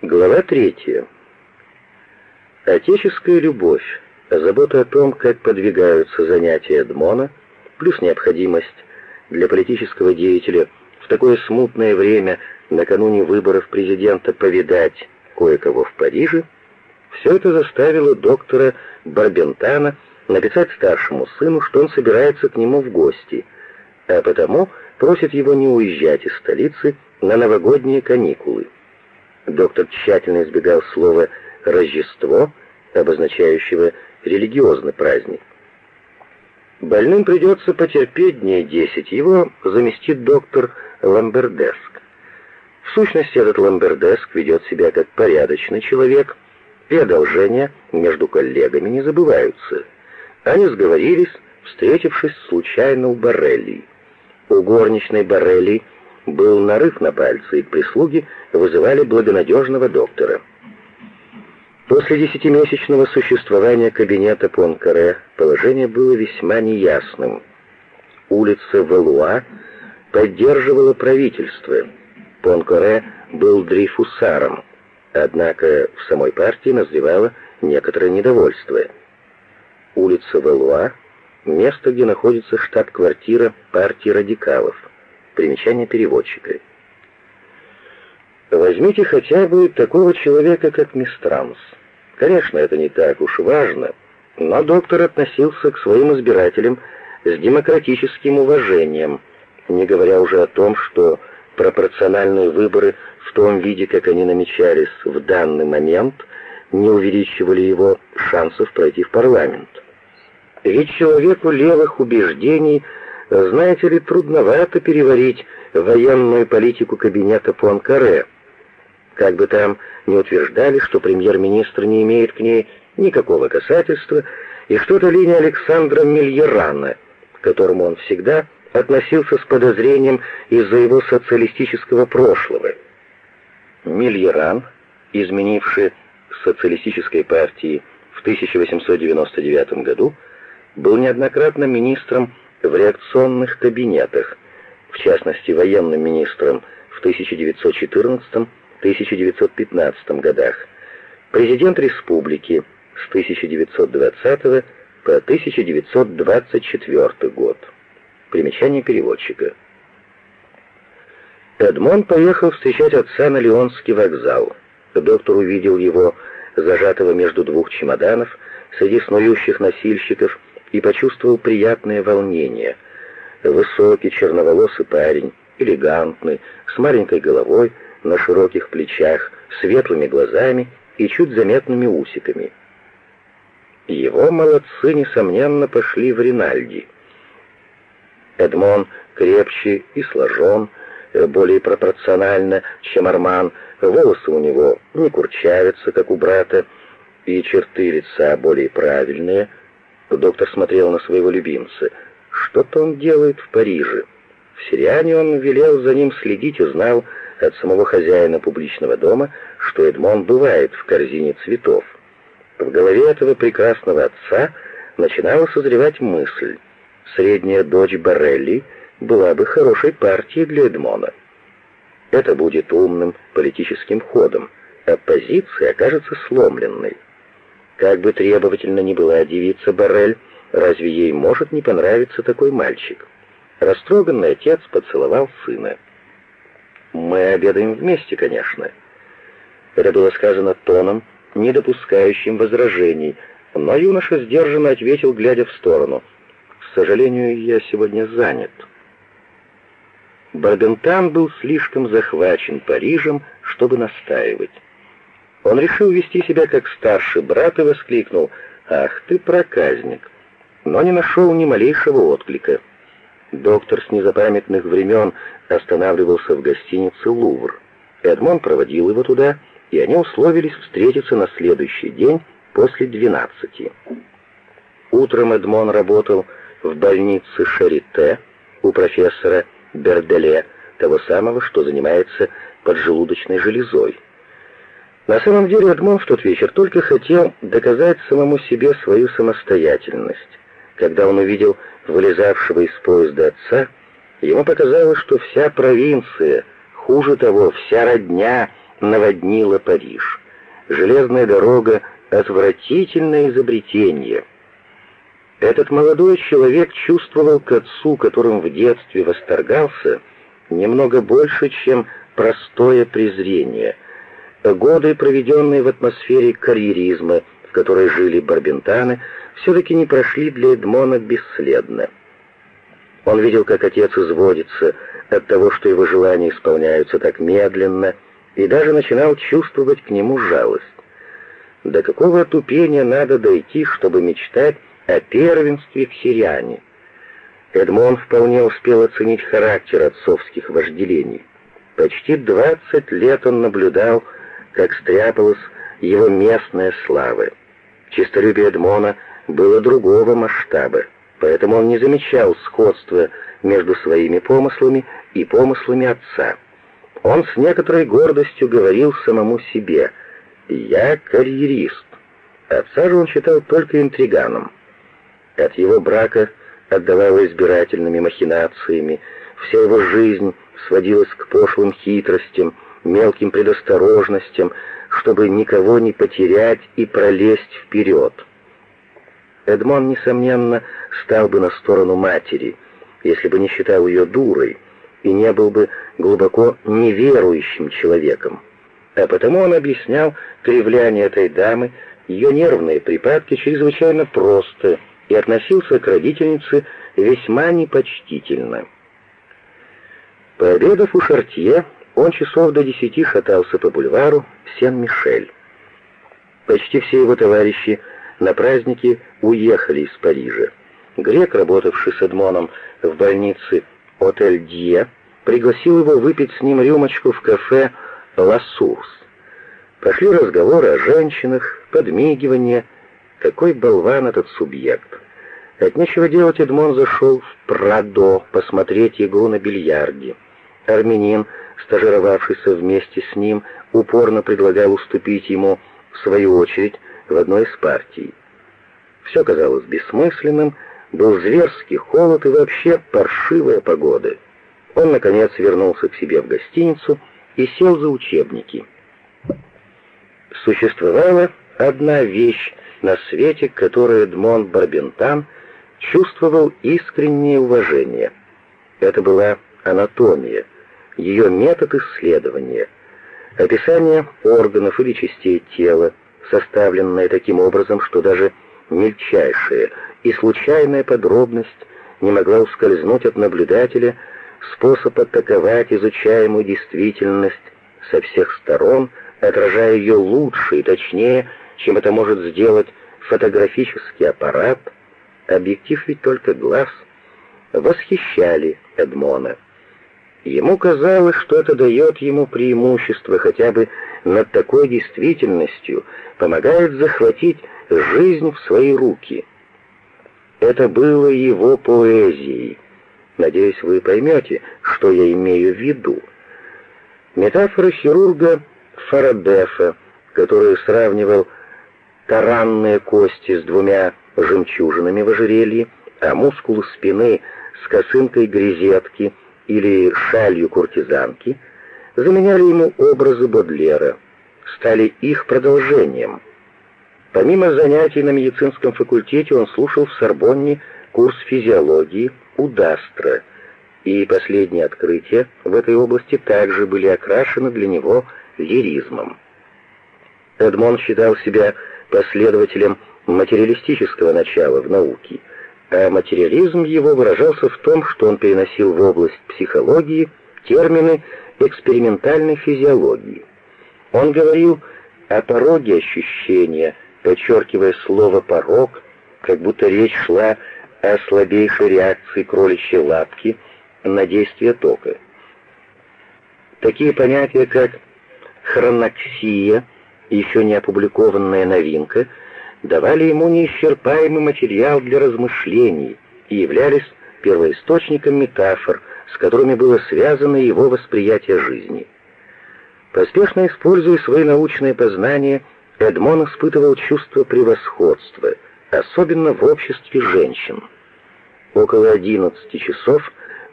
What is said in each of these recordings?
Глава третья. Отеческая любовь, забота о том, как подвигаются занятия Эдмона, плюс необходимость для политического деятеля в такое смутное время накануне выборов президента повидать кое-кого в Париже, все это заставило доктора Барбентана написать старшему сыну, что он собирается к нему в гости, а потому просит его не уезжать из столицы на новогодние каникулы. Доктор тщательно избегал слова «Рождество», обозначающего религиозный праздник. Больным придется потерпеть дней десять, его заместит доктор Ламбердеск. В сущности, этот Ламбердеск ведет себя как порядочный человек, и одолжения между коллегами не забываются. Они сговорились, встретившись случайно у Борелли. У горничной Борелли был нарыв на пальце, и прислуги вызывали благонадежного доктора. После десятимесячного существования кабинета Понкаре положение было весьма неясным. Улица Валуа поддерживала правительство. Понкаре был дрейфусаром, однако в самой партии назревало некоторое недовольство. Улица Валуа — место, где находится штаб-квартира партии радикалов. Примечание переводчика. Возьмите хотя бы такого человека, как Мистранс. Конечно, это не так уж важно, но доктор относился к своим избирателям с демократическим уважением, не говоря уже о том, что пропорциональные выборы в том виде, как они намечались в данный момент, не увеличивали его шансов пройти в парламент. Ведь человеку левых убеждений – знаете ли, трудновато переварить военную политику кабинета Пуанкаре. Как бы там ни утверждали, что премьер-министр не имеет к ней никакого касательства, и что это линия Александра Мильерана, к которому он всегда относился с подозрением из-за его социалистического прошлого. Мильеран, изменивший социалистической партии в 1899 году, был неоднократно министром в реакционных кабинетах, в частности военным министром в 1914-1915 годах, президент республики с 1920 по 1924 год. Примечание переводчика. Эдмон поехал встречать отца на Леонский вокзал. Доктор увидел его, зажатого между двух чемоданов, среди снующих носильщиков, и почувствовал приятное волнение. Высокий черноволосый парень, элегантный, с маленькой головой, на широких плечах, светлыми глазами и чуть заметными усиками. Его молодцы, несомненно, пошли в Ринальди. Эдмон крепче и сложен, более пропорционально, чем Арман, волосы у него не курчавятся, как у брата, и черты лица более правильные, Доктор смотрел на своего любимца. Что-то он делает в Париже. В Сириане он велел за ним следить и знал от самого хозяина публичного дома, что Эдмон бывает в корзине цветов. В голове этого прекрасного отца начинала созревать мысль. Средняя дочь Барелли была бы хорошей партией для Эдмона. Это будет умным политическим ходом. Оппозиция окажется сломленной. Как бы требовательно ни была девица Барель, разве ей может не понравиться такой мальчик? Растроганный отец поцеловал сына. «Мы обедаем вместе, конечно». Это было сказано тоном, не допускающим возражений, но юноша сдержанно ответил, глядя в сторону. «К сожалению, я сегодня занят». Барбентан был слишком захвачен Парижем, чтобы настаивать. Он решил вести себя как старший брат и воскликнул «Ах ты проказник!» но не нашел ни малейшего отклика. Доктор с незапамятных времен останавливался в гостинице «Лувр». Эдмон проводил его туда, и они условились встретиться на следующий день после двенадцати. Утром Эдмон работал в больнице Шарите у профессора Берделе, того самого, что занимается поджелудочной железой. На самом деле Эдмон в тот вечер только хотел доказать самому себе свою самостоятельность. Когда он увидел вылезавшего из поезда отца, ему показалось, что вся провинция, хуже того, вся родня наводнила Париж. Железная дорога — отвратительное изобретение. Этот молодой человек чувствовал к отцу, которым в детстве восторгался, немного больше, чем простое презрение. Годы, проведенные в атмосфере карьеризма, в которой жили барбентаны, все-таки не прошли для Эдмона бесследно. Он видел, как отец изводится от того, что его желания исполняются так медленно, и даже начинал чувствовать к нему жалость. До какого тупения надо дойти, чтобы мечтать о первенстве в Сириане? Эдмон вполне успел оценить характер отцовских вожделений. Почти двадцать лет он наблюдал, как стряпалась его местная слава. Чистолюбие Эдмона было другого масштаба, поэтому он не замечал сходства между своими помыслами и помыслами отца. Он с некоторой гордостью говорил самому себе «Я карьерист». Отца же он считал только интриганом. От его брака отдавала избирательными махинациями, вся его жизнь сводилась к пошлым хитростям, мелким предосторожностям, чтобы никого не потерять и пролезть вперед. Эдмон, несомненно, стал бы на сторону матери, если бы не считал ее дурой и не был бы глубоко неверующим человеком. А потому он объяснял кривляние этой дамы, ее нервные припадки чрезвычайно просто и относился к родительнице весьма непочтительно. Пообедав у Шартье, он часов до десяти шатался по бульвару Сен-Мишель. Почти все его товарищи на праздники уехали из Парижа. Грек, работавший с Эдмоном в больнице «Отель Дье», пригласил его выпить с ним рюмочку в кафе «Ла Сурс». Пошли разговоры о женщинах, подмигивание. Какой болван этот субъект. От нечего делать Эдмон зашел в Прадо посмотреть игру на бильярде. Армянин стажировавшийся вместе с ним, упорно предлагал уступить ему, в свою очередь, в одной из партий. Все казалось бессмысленным, был зверский холод и вообще паршивая погода. Он, наконец, вернулся к себе в гостиницу и сел за учебники. Существовала одна вещь на свете, к которой Эдмон Барбентан чувствовал искреннее уважение. Это была анатомия — ее метод исследования, описание органов или частей тела, составленное таким образом, что даже мельчайшая и случайная подробность не могла ускользнуть от наблюдателя, способ атаковать изучаемую действительность со всех сторон, отражая ее лучше и точнее, чем это может сделать фотографический аппарат, объектив ведь только глаз, восхищали Эдмона. Ему казалось, что это дает ему преимущество хотя бы над такой действительностью, помогает захватить жизнь в свои руки. Это было его поэзией. Надеюсь, вы поймете, что я имею в виду. Метафора хирурга Фарадефа, который сравнивал таранные кости с двумя жемчужинами в ожерелье, а мускулы спины с косынкой грезетки — или шалью куртизанки, заменяли ему образы Бодлера, стали их продолжением. Помимо занятий на медицинском факультете он слушал в Сорбонне курс физиологии у Дастра, и последние открытия в этой области также были окрашены для него лиризмом. Эдмон считал себя последователем материалистического начала в науке – а материализм его выражался в том, что он переносил в область психологии термины экспериментальной физиологии. Он говорил о пороге ощущения, подчеркивая слово «порог», как будто речь шла о слабейшей реакции кроличьей лапки на действие тока. Такие понятия, как хроноксия, еще не опубликованная новинка — давали ему неисчерпаемый материал для размышлений и являлись первоисточником метафор, с которыми было связано его восприятие жизни. Поспешно используя свои научные познания, Эдмон испытывал чувство превосходства, особенно в обществе женщин. Около одиннадцати часов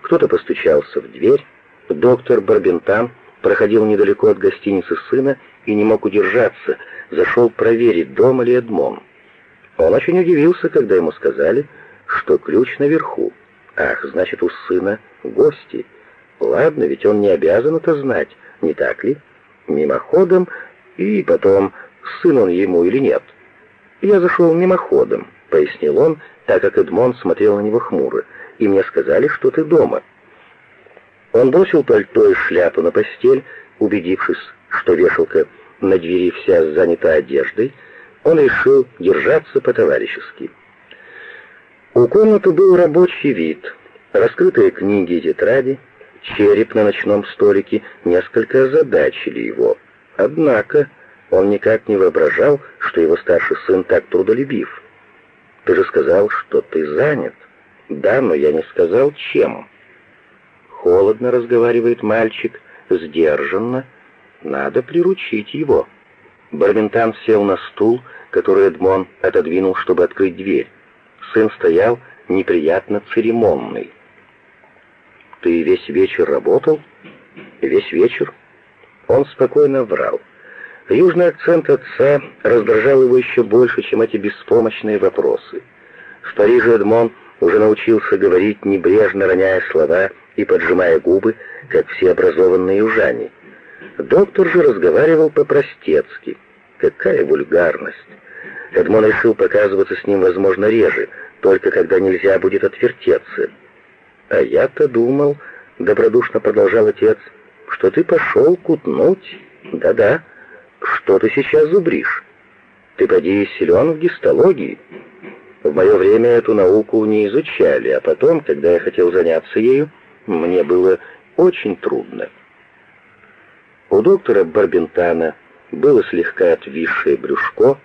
кто-то постучался в дверь, доктор Барбентан проходил недалеко от гостиницы сына и не мог удержаться, зашел проверить, дома ли Эдмон. Он очень удивился, когда ему сказали, что ключ наверху. Ах, значит, у сына гости. Ладно, ведь он не обязан это знать, не так ли? Мимоходом, и потом, сын он ему или нет. Я зашел мимоходом, пояснил он, так как Эдмон смотрел на него хмуро, и мне сказали, что ты дома. Он бросил пальто и шляпу на постель, убедившись, что вешалка на двери вся занята одеждой, он решил держаться по-товарищески. У комнаты был рабочий вид, раскрытые книги и тетради, череп на ночном столике несколько озадачили его. Однако он никак не воображал, что его старший сын так трудолюбив. «Ты же сказал, что ты занят». «Да, но я не сказал, чем». Холодно разговаривает мальчик, сдержанно. Надо приручить его. Барментан сел на стул, который Эдмон отодвинул, чтобы открыть дверь. Сын стоял неприятно церемонный. «Ты весь вечер работал?» «Весь вечер?» Он спокойно врал. Южный акцент отца раздражал его еще больше, чем эти беспомощные вопросы. В Париже Эдмон уже научился говорить, небрежно роняя слова и поджимая губы, как все образованные южане. Доктор же разговаривал по-простецки. Какая вульгарность! Эдмон решил показываться с ним, возможно, реже, только когда нельзя будет отвертеться. «А я-то думал», — добродушно продолжал отец, — «что ты пошел кутнуть. Да-да, что ты сейчас зубришь? Ты, поди, силен в гистологии». В мое время эту науку не изучали, а потом, когда я хотел заняться ею, мне было очень трудно. У доктора Барбентана было слегка отвисшее брюшко,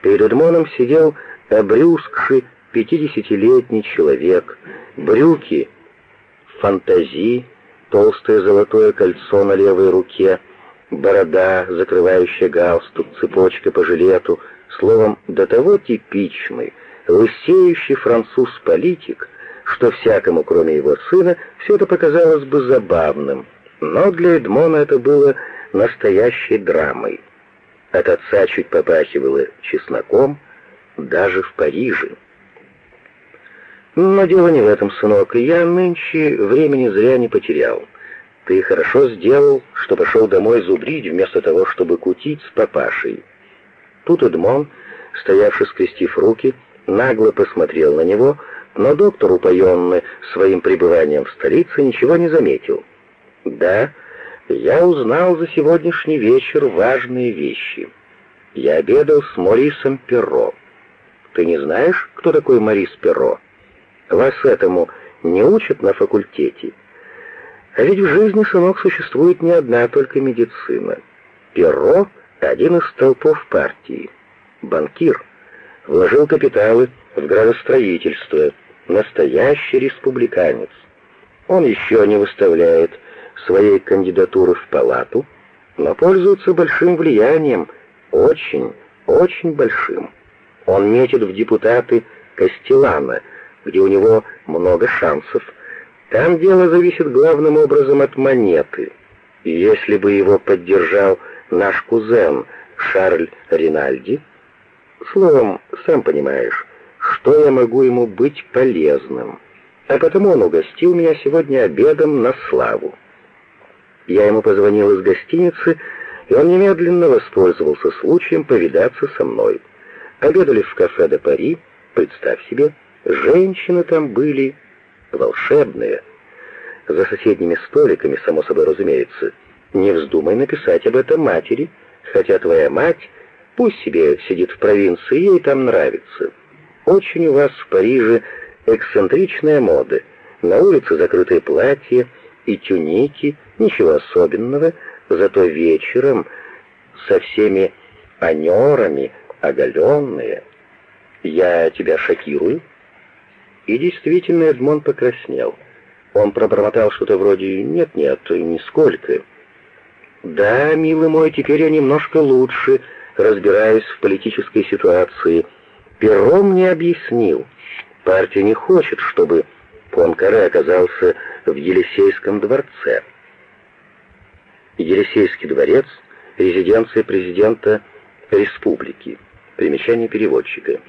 перед Эдмоном сидел обрюзгший пятидесятилетний человек, брюки, фантази, толстое золотое кольцо на левой руке, борода, закрывающая галстук, цепочка по жилету, словом, до того типичный, лысеющий француз-политик, что всякому, кроме его сына, все это показалось бы забавным. Но для Эдмона это было настоящей драмой. От отца чуть попахивало чесноком, даже в Париже. Но дело не в этом, сынок, я нынче времени зря не потерял. Ты хорошо сделал, что пошел домой зубрить, вместо того, чтобы кутить с папашей. Тут Эдмон, стоявший скрестив руки, нагло посмотрел на него, но доктор, упоенный своим пребыванием в столице, ничего не заметил. «Да, я узнал за сегодняшний вечер важные вещи. Я обедал с Морисом Перро. Ты не знаешь, кто такой Морис Перро? Вас этому не учат на факультете. А ведь в жизни, сынок, существует не одна только медицина. Перро — один из столпов партии. Банкир. Вложил капиталы в градостроительство, настоящий республиканец. Он еще не выставляет своей кандидатуры в палату, но пользуется большим влиянием, очень, очень большим. Он метит в депутаты Кастелана, где у него много шансов. Там дело зависит главным образом от монеты. И если бы его поддержал наш кузен Шарль Ринальди, словом, сам понимаешь, что я могу ему быть полезным. А потому он угостил меня сегодня обедом на славу. Я ему позвонил из гостиницы, и он немедленно воспользовался случаем повидаться со мной. Обедали в кафе де Пари, представь себе, женщины там были волшебные. За соседними столиками, само собой разумеется, не вздумай написать об этом матери, хотя твоя мать пусть себе сидит в провинции, ей там нравится. Очень у вас в Париже эксцентричная мода. На улице закрытые платья и тюники, ничего особенного, зато вечером со всеми анерами оголенные. Я тебя шокирую?» И действительно Эдмон покраснел. Он пробормотал что-то вроде «нет-нет, нисколько». «Да, милый мой, теперь я немножко лучше разбираюсь в политической ситуации», Перо мне объяснил, партия не хочет, чтобы Пуанкаре оказался в Елисейском дворце. Елисейский дворец, резиденция президента республики. Примечание переводчика.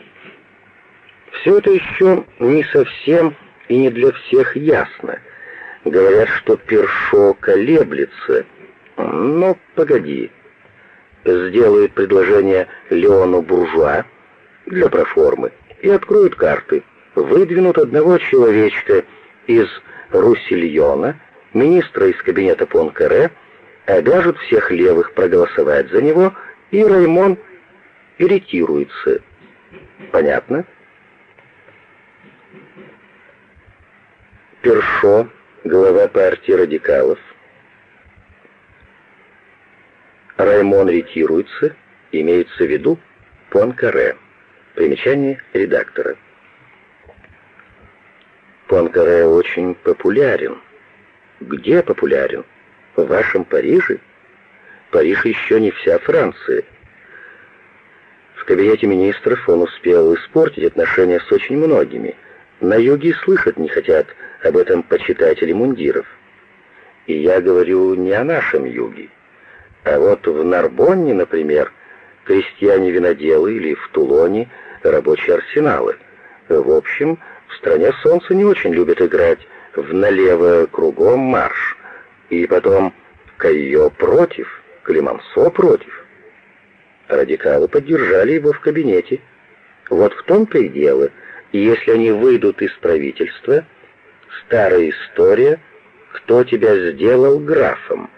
Все это еще не совсем и не для всех ясно. Говорят, что Першо колеблется. Но погоди. Сделает предложение Леону Буржуа для проформы и откроют карты. Выдвинут одного человечка из Руссельона, министра из кабинета Понкаре, обяжут всех левых проголосовать за него, и Раймон иритируется. Понятно? Першо, глава партии радикалов. Раймон ретируется, имеется в виду Понкаре. Примечание редактора. Понкаре очень популярен. Где популярен? В вашем Париже? Париж еще не вся Франция. В кабинете министров он успел испортить отношения с очень многими – на юге слышать не хотят об этом почитатели мундиров. И я говорю не о нашем юге. А вот в Нарбонне, например, крестьяне-виноделы или в Тулоне рабочие арсеналы. В общем, стране солнца не очень любят играть в налево кругом марш. И потом Кайо против, Климансо против. Радикалы поддержали его в кабинете. Вот в том-то и дело — если они выйдут из правительства, старая история, кто тебя сделал графом.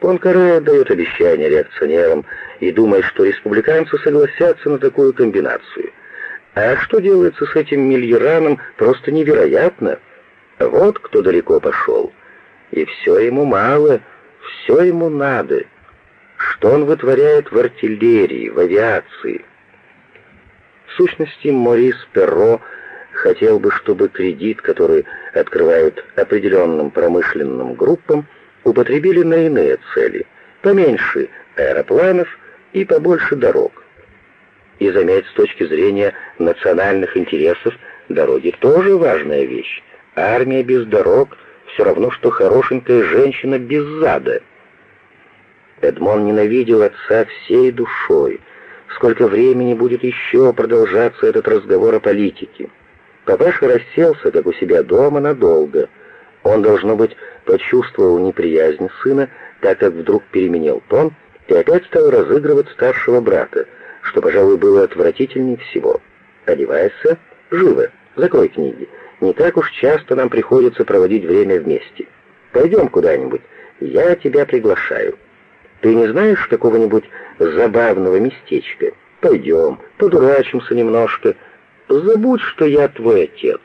Понкаре дает обещание реакционерам и думает, что республиканцы согласятся на такую комбинацию. А что делается с этим Мильераном, просто невероятно. Вот кто далеко пошел. И все ему мало, все ему надо. Что он вытворяет в артиллерии, в авиации? В сущности, Морис Перро хотел бы, чтобы кредит, который открывают определенным промышленным группам, употребили на иные цели, поменьше аэропланов и побольше дорог. И заметь, с точки зрения национальных интересов, дороги тоже важная вещь. Армия без дорог все равно, что хорошенькая женщина без зада. Эдмон ненавидел отца всей душой, сколько времени будет еще продолжаться этот разговор о политике. Папаша расселся, как у себя дома, надолго. Он, должно быть, почувствовал неприязнь сына, так как вдруг переменил тон и опять стал разыгрывать старшего брата, что, пожалуй, было отвратительнее всего. «Одевайся, живо, закрой книги. Не так уж часто нам приходится проводить время вместе. Пойдем куда-нибудь, я тебя приглашаю». Ты не знаешь какого-нибудь забавного местечка? Пойдем, подурачимся немножко. Забудь, что я твой отец».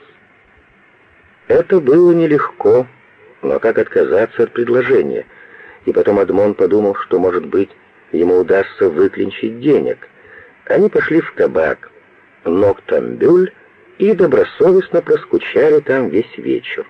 Это было нелегко, но как отказаться от предложения? И потом Адмон подумал, что, может быть, ему удастся выклинчить денег. Они пошли в кабак, Ноктамбюль, и добросовестно проскучали там весь вечер.